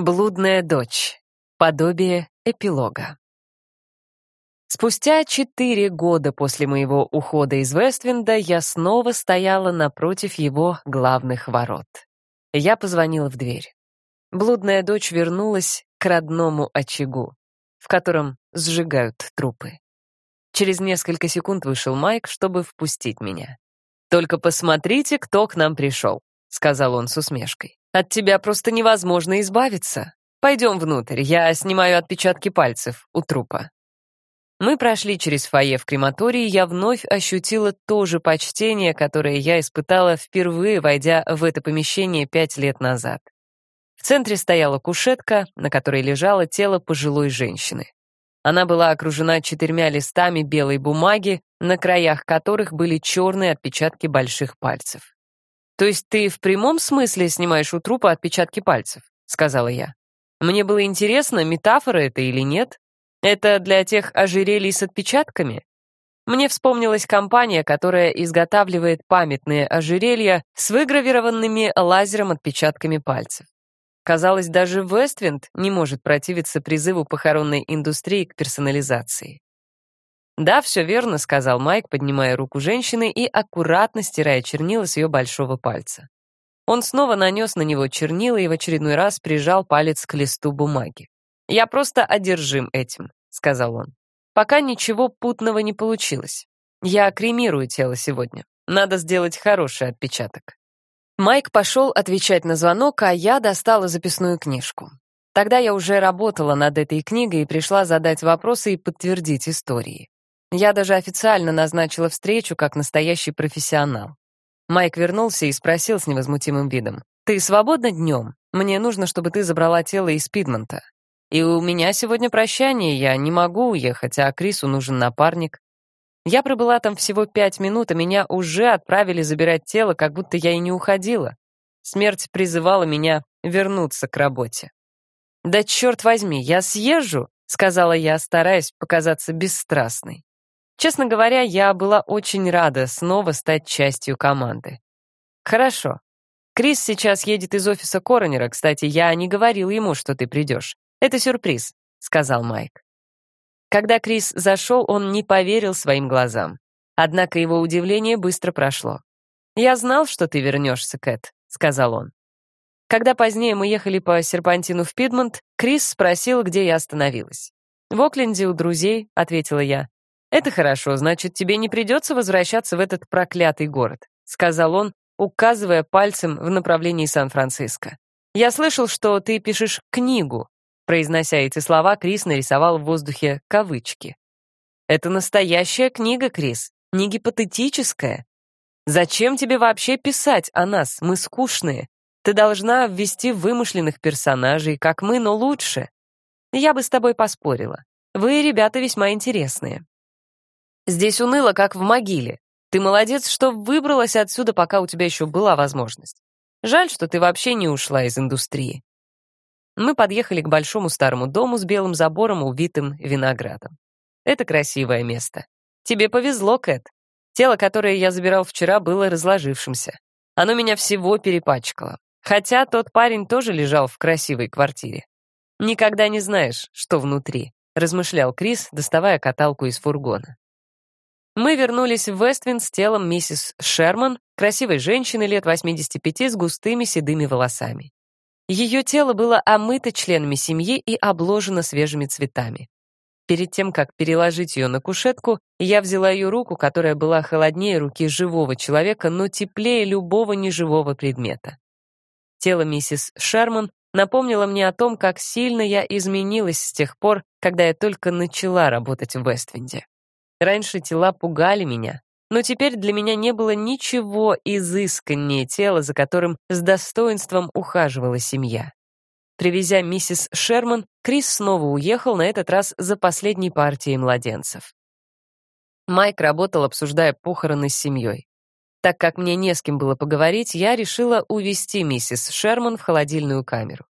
Блудная дочь. Подобие эпилога. Спустя четыре года после моего ухода из Вествинда я снова стояла напротив его главных ворот. Я позвонила в дверь. Блудная дочь вернулась к родному очагу, в котором сжигают трупы. Через несколько секунд вышел Майк, чтобы впустить меня. «Только посмотрите, кто к нам пришел», — сказал он с усмешкой. От тебя просто невозможно избавиться. Пойдем внутрь, я снимаю отпечатки пальцев у трупа». Мы прошли через фойе в крематории, я вновь ощутила то же почтение, которое я испытала впервые, войдя в это помещение пять лет назад. В центре стояла кушетка, на которой лежало тело пожилой женщины. Она была окружена четырьмя листами белой бумаги, на краях которых были черные отпечатки больших пальцев. «То есть ты в прямом смысле снимаешь у трупа отпечатки пальцев?» — сказала я. Мне было интересно, метафора это или нет. Это для тех ожерелий с отпечатками? Мне вспомнилась компания, которая изготавливает памятные ожерелья с выгравированными лазером отпечатками пальцев. Казалось, даже Вествинд не может противиться призыву похоронной индустрии к персонализации. «Да, все верно», — сказал Майк, поднимая руку женщины и аккуратно стирая чернила с ее большого пальца. Он снова нанес на него чернила и в очередной раз прижал палец к листу бумаги. «Я просто одержим этим», — сказал он. «Пока ничего путного не получилось. Я кремирую тело сегодня. Надо сделать хороший отпечаток». Майк пошел отвечать на звонок, а я достала записную книжку. Тогда я уже работала над этой книгой и пришла задать вопросы и подтвердить истории. Я даже официально назначила встречу как настоящий профессионал. Майк вернулся и спросил с невозмутимым видом. «Ты свободна днем? Мне нужно, чтобы ты забрала тело из Пидмонта. И у меня сегодня прощание, я не могу уехать, а Крису нужен напарник». Я пробыла там всего пять минут, а меня уже отправили забирать тело, как будто я и не уходила. Смерть призывала меня вернуться к работе. «Да черт возьми, я съезжу», — сказала я, стараясь показаться бесстрастной. Честно говоря, я была очень рада снова стать частью команды. Хорошо. Крис сейчас едет из офиса коронера. Кстати, я не говорил ему, что ты придешь. Это сюрприз, сказал Майк. Когда Крис зашел, он не поверил своим глазам. Однако его удивление быстро прошло. «Я знал, что ты вернешься, Кэт», — сказал он. Когда позднее мы ехали по серпантину в Пидмонт, Крис спросил, где я остановилась. «В Окленде у друзей», — ответила я. «Это хорошо, значит, тебе не придется возвращаться в этот проклятый город», сказал он, указывая пальцем в направлении Сан-Франциско. «Я слышал, что ты пишешь книгу». Произнося эти слова, Крис нарисовал в воздухе кавычки. «Это настоящая книга, Крис, не гипотетическая. Зачем тебе вообще писать о нас? Мы скучные. Ты должна ввести вымышленных персонажей, как мы, но лучше. Я бы с тобой поспорила. Вы, ребята, весьма интересные. Здесь уныло, как в могиле. Ты молодец, что выбралась отсюда, пока у тебя еще была возможность. Жаль, что ты вообще не ушла из индустрии. Мы подъехали к большому старому дому с белым забором, увитым виноградом. Это красивое место. Тебе повезло, Кэт. Тело, которое я забирал вчера, было разложившимся. Оно меня всего перепачкало. Хотя тот парень тоже лежал в красивой квартире. Никогда не знаешь, что внутри, размышлял Крис, доставая каталку из фургона. Мы вернулись в Вествин с телом миссис Шерман, красивой женщины лет 85 с густыми седыми волосами. Ее тело было омыто членами семьи и обложено свежими цветами. Перед тем, как переложить ее на кушетку, я взяла ее руку, которая была холоднее руки живого человека, но теплее любого неживого предмета. Тело миссис Шерман напомнило мне о том, как сильно я изменилась с тех пор, когда я только начала работать в Вествинде. Раньше тела пугали меня, но теперь для меня не было ничего изысканнее тела, за которым с достоинством ухаживала семья. Привезя миссис Шерман, Крис снова уехал, на этот раз за последней партией младенцев. Майк работал, обсуждая похороны с семьей. Так как мне не с кем было поговорить, я решила увести миссис Шерман в холодильную камеру.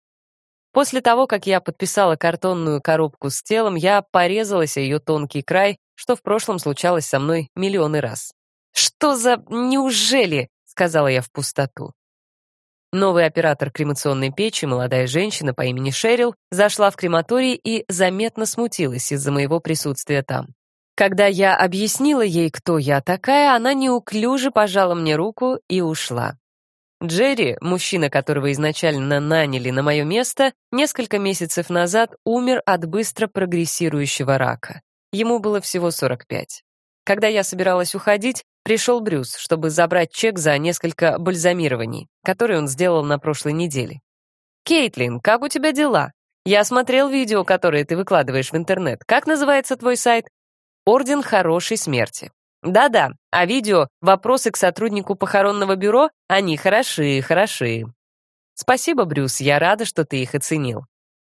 После того, как я подписала картонную коробку с телом, я порезалась о ее тонкий край что в прошлом случалось со мной миллионы раз. «Что за... неужели?» — сказала я в пустоту. Новый оператор кремационной печи, молодая женщина по имени Шерил, зашла в крематорий и заметно смутилась из-за моего присутствия там. Когда я объяснила ей, кто я такая, она неуклюже пожала мне руку и ушла. Джерри, мужчина, которого изначально наняли на мое место, несколько месяцев назад умер от быстро прогрессирующего рака. Ему было всего 45. Когда я собиралась уходить, пришел Брюс, чтобы забрать чек за несколько бальзамирований, которые он сделал на прошлой неделе. «Кейтлин, как у тебя дела? Я смотрел видео, которые ты выкладываешь в интернет. Как называется твой сайт?» «Орден хорошей смерти». Да-да, а видео «Вопросы к сотруднику похоронного бюро» они хороши, хороши. Спасибо, Брюс, я рада, что ты их оценил.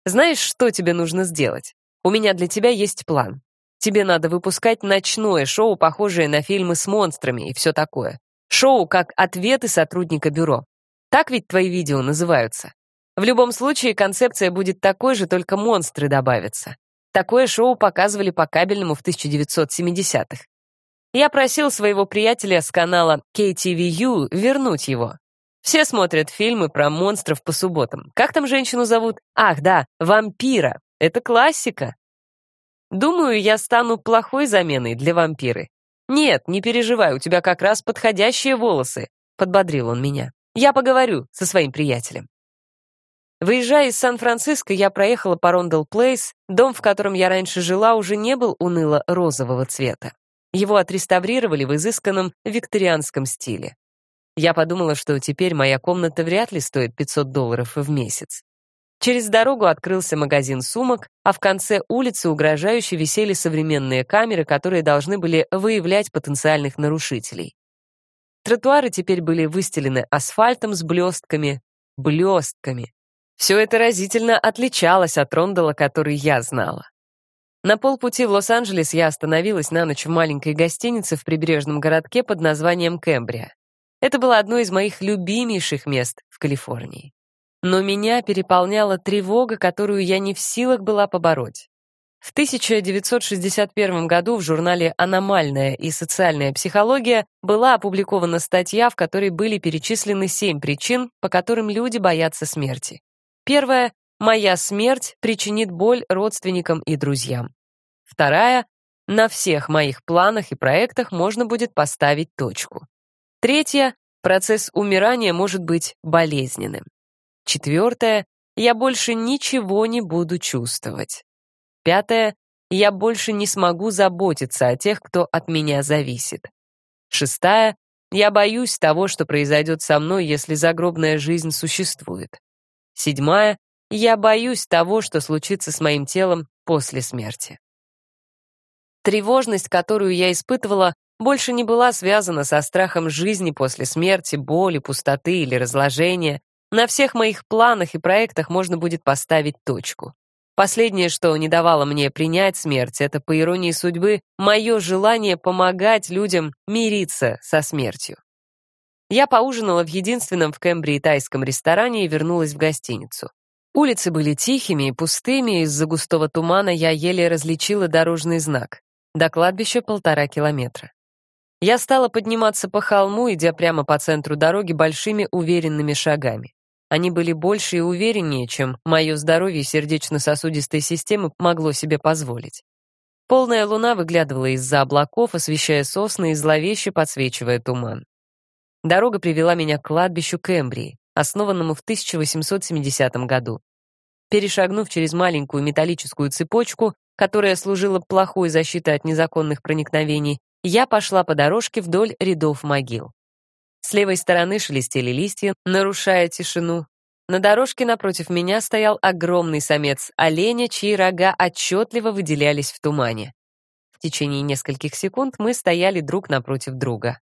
Знаешь, что тебе нужно сделать? У меня для тебя есть план. Тебе надо выпускать ночное шоу, похожее на фильмы с монстрами и все такое. Шоу как ответы сотрудника бюро. Так ведь твои видео называются. В любом случае, концепция будет такой же, только монстры добавятся. Такое шоу показывали по кабельному в 1970-х. Я просил своего приятеля с канала KTVU вернуть его. Все смотрят фильмы про монстров по субботам. Как там женщину зовут? Ах, да, вампира. Это классика. Думаю, я стану плохой заменой для вампиры. Нет, не переживай, у тебя как раз подходящие волосы, подбодрил он меня. Я поговорю со своим приятелем. Выезжая из Сан-Франциско, я проехала по Рондел Плейс. Дом, в котором я раньше жила, уже не был уныло розового цвета. Его отреставрировали в изысканном викторианском стиле. Я подумала, что теперь моя комната вряд ли стоит 500 долларов в месяц. Через дорогу открылся магазин сумок, а в конце улицы угрожающе висели современные камеры, которые должны были выявлять потенциальных нарушителей. Тротуары теперь были выстелены асфальтом с блестками. Блестками. Все это разительно отличалось от Рондала, который я знала. На полпути в Лос-Анджелес я остановилась на ночь в маленькой гостинице в прибрежном городке под названием Кембрия. Это было одно из моих любимейших мест в Калифорнии. Но меня переполняла тревога, которую я не в силах была побороть. В 1961 году в журнале «Аномальная и социальная психология» была опубликована статья, в которой были перечислены семь причин, по которым люди боятся смерти. Первая Моя смерть причинит боль родственникам и друзьям. Вторая — на всех моих планах и проектах можно будет поставить точку. Третья — процесс умирания может быть болезненным. Четвертое — я больше ничего не буду чувствовать. Пятое — я больше не смогу заботиться о тех, кто от меня зависит. Шестая — я боюсь того, что произойдет со мной, если загробная жизнь существует. Седьмая я боюсь того, что случится с моим телом после смерти. Тревожность, которую я испытывала, больше не была связана со страхом жизни после смерти, боли, пустоты или разложения. На всех моих планах и проектах можно будет поставить точку. Последнее, что не давало мне принять смерть, это, по иронии судьбы, мое желание помогать людям мириться со смертью. Я поужинала в единственном в Кембрии тайском ресторане и вернулась в гостиницу. Улицы были тихими и пустыми, из-за густого тумана я еле различила дорожный знак. До кладбища полтора километра. Я стала подниматься по холму, идя прямо по центру дороги большими уверенными шагами. Они были больше и увереннее, чем мое здоровье сердечно-сосудистой системы могло себе позволить. Полная луна выглядывала из-за облаков, освещая сосны и зловеще подсвечивая туман. Дорога привела меня к кладбищу Кембрии, основанному в 1870 году. Перешагнув через маленькую металлическую цепочку, которая служила плохой защитой от незаконных проникновений, я пошла по дорожке вдоль рядов могил. С левой стороны шелестели листья, нарушая тишину. На дорожке напротив меня стоял огромный самец оленя, чьи рога отчетливо выделялись в тумане. В течение нескольких секунд мы стояли друг напротив друга.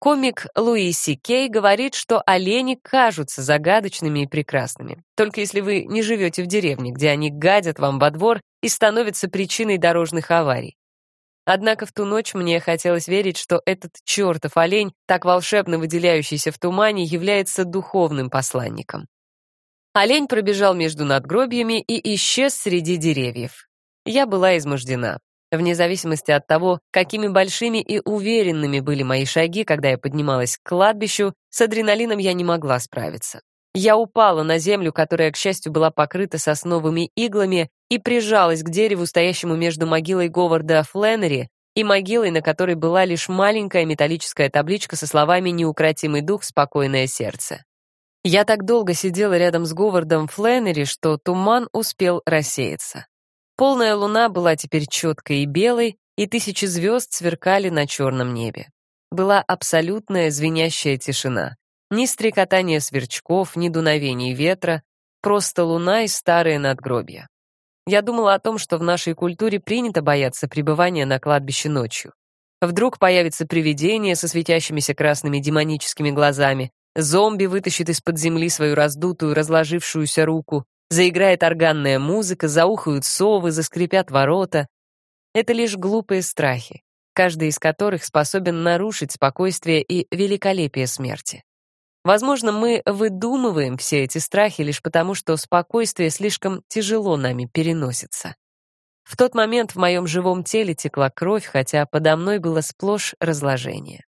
Комик Луи Си Кей говорит, что олени кажутся загадочными и прекрасными, только если вы не живете в деревне, где они гадят вам во двор и становятся причиной дорожных аварий. Однако в ту ночь мне хотелось верить, что этот чертов олень, так волшебно выделяющийся в тумане, является духовным посланником. Олень пробежал между надгробьями и исчез среди деревьев. Я была измождена. Вне зависимости от того, какими большими и уверенными были мои шаги, когда я поднималась к кладбищу, с адреналином я не могла справиться. Я упала на землю, которая, к счастью, была покрыта сосновыми иглами, и прижалась к дереву, стоящему между могилой Говарда Фленнери и могилой, на которой была лишь маленькая металлическая табличка со словами «Неукротимый дух, спокойное сердце». Я так долго сидела рядом с Говардом Фленнери, что туман успел рассеяться. Полная луна была теперь четкой и белой, и тысячи звезд сверкали на черном небе. Была абсолютная звенящая тишина. Ни стрекотания сверчков, ни дуновений ветра, просто луна и старые надгробья. Я думала о том, что в нашей культуре принято бояться пребывания на кладбище ночью. Вдруг появится привидение со светящимися красными демоническими глазами, зомби вытащит из-под земли свою раздутую, разложившуюся руку, заиграет органная музыка, заухают совы, заскрипят ворота, это лишь глупые страхи, каждый из которых способен нарушить спокойствие и великолепие смерти. Возможно, мы выдумываем все эти страхи лишь потому, что спокойствие слишком тяжело нами переносится. В тот момент в моем живом теле текла кровь, хотя подо мной было сплошь разложение.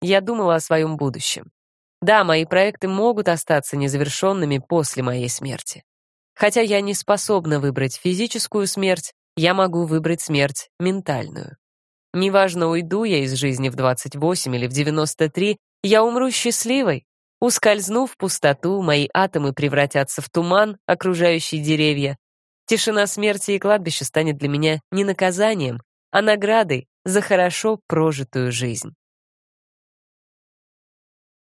Я думала о своем будущем. Да, мои проекты могут остаться незавершенными после моей смерти. Хотя я не способна выбрать физическую смерть, я могу выбрать смерть ментальную. Неважно, уйду я из жизни в 28 или в 93, я умру счастливой. Ускользнув в пустоту, мои атомы превратятся в туман, окружающий деревья. Тишина смерти и кладбища станет для меня не наказанием, а наградой за хорошо прожитую жизнь.